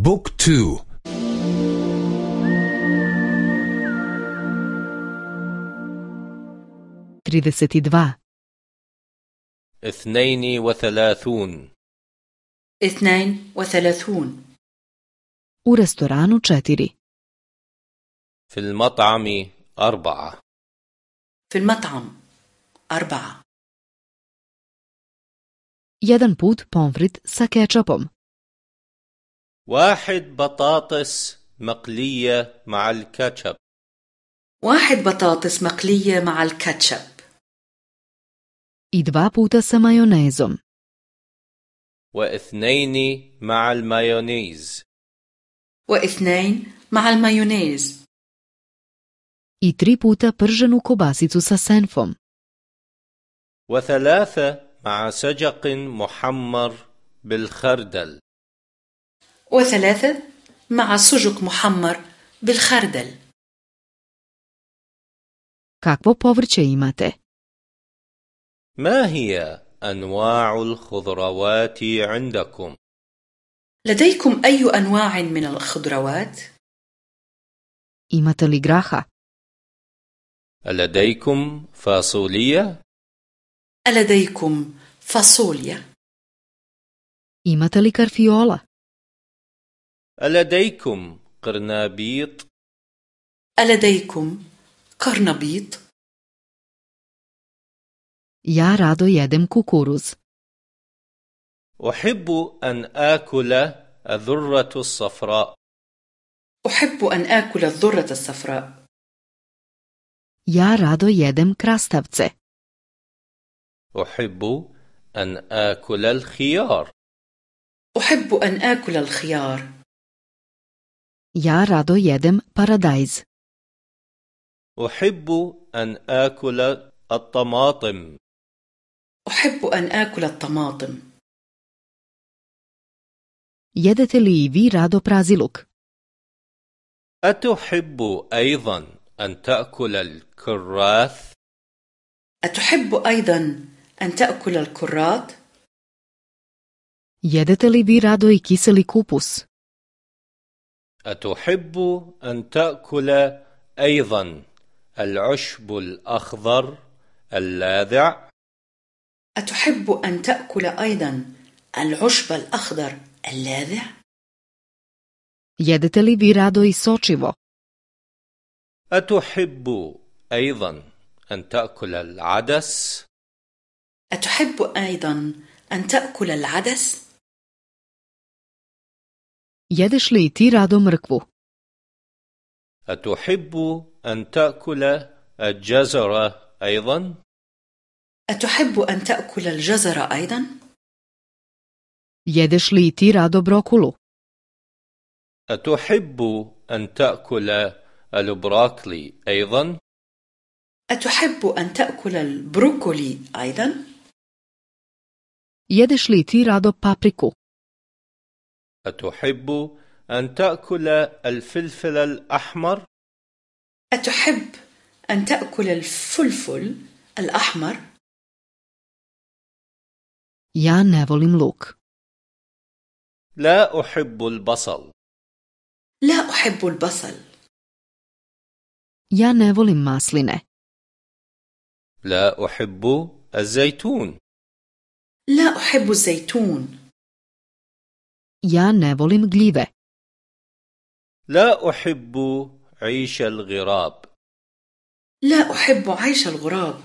بوك تو. trideset dva اثنين وثلاثون. اثنين وثلاثون. Restoranu četiri. في المطعم أربعة. في المطعم أربعة. Jedan put pomfrit sa kečapom واحد بطاطس مقلية مع الكاتشب. واحد بطاطس مقلية مع الكاتشب. I dva puta sa majonezom. واثنين مع المايونيز. واثنين مع المايونيز. I tri puta prženu kobasicu sa senfom. وثلاثة مع سجق محمر بالخردل. وثلاثة مع سجق محمر بالخردل kakvo povrće imate ما هي أنواع الخضروات عندكم؟ لديكم أي أنواع من الخضروات؟ imate li graha لديكم فاصوليا؟ ألديكم فاصوليا؟ imate li karfiola لديكم قرنابيط؟ ألديكم قرنبيط؟ ja rado jedem kukuruz أحب أن آكل الذرة الصفراء. أحب أن آكل الذرة الصفراء. ja rado jedem krastavce أحب أن آكل الخيار. أحب أن آكل الخيار. Ja rado jedem paradajz أحب أن آكل الطماطم. أحب أن آكل الطماطم. jedete li i vi rado praziluk أتحب أيضا أن تأكل الكراث؟ أتحب أيضا أن تأكل الكرات؟ jedete li vi rado i kiseli kupus أتحب أن تأكل أيضا العشب الأخضر اللاذع؟ أتحب أن تأكل أيضا العشب الأخضر اللاذع؟ jedete li vi rado i sočivo أتحب أيضا أن تأكل العدس؟ أتحب أيضا أن تأكل العدس؟ Jedeš li ti rado mrkvu أتحب أن تأكل الجزر أيضا؟ أتحب أن تأكل الجزر أيضا؟ jedeš li ti rado brokulu أتحب أن تأكل البروكلي أيضا؟ أتحب أن تأكل البروكولي أيضا؟ jedeš li ti rado papriku أتحب أن تأكل الفلفل الأحمر؟ أتحب أن تأكل الفلفل الأحمر؟ ja ne volim luk. لا أحب البصل. لا أحب البصل. Ja ne volim masline لا أحب الزيتون. لا أحب الزيتون. Ja ne volim gljive. لا أحب عيش الغراب لا أحب عيش الغراب